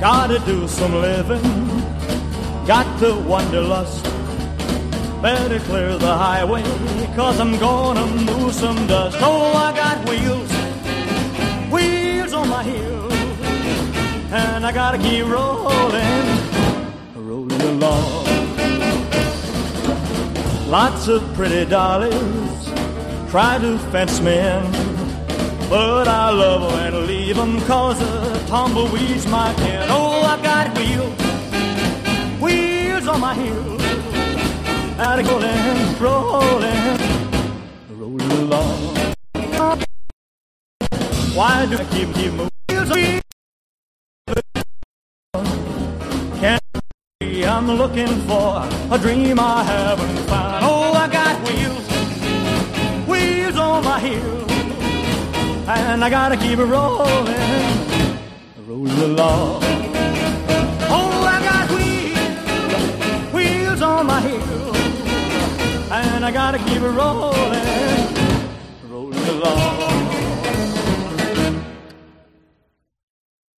Gotta do some living, got the wanderlust. Better clear the highway, cause I'm gonna move some dust. Oh, I got wheels, wheels on my heels, and I gotta keep rolling, rolling along. Lots of pretty dollies try to fence me in, but I love love 'em and leave 'em cause the tumbleweeds my kin. Oh, I got wheels, wheels on my heels, and rolling, rolling along. Why do I keep keep moving? Wheels, Can't be I'm looking for a dream I haven't found. Oh, I got wheels, wheels on my heels, and I gotta keep it rolling, rolling along. Oh, I got wheels, wheels on my and I gotta keep it rolling,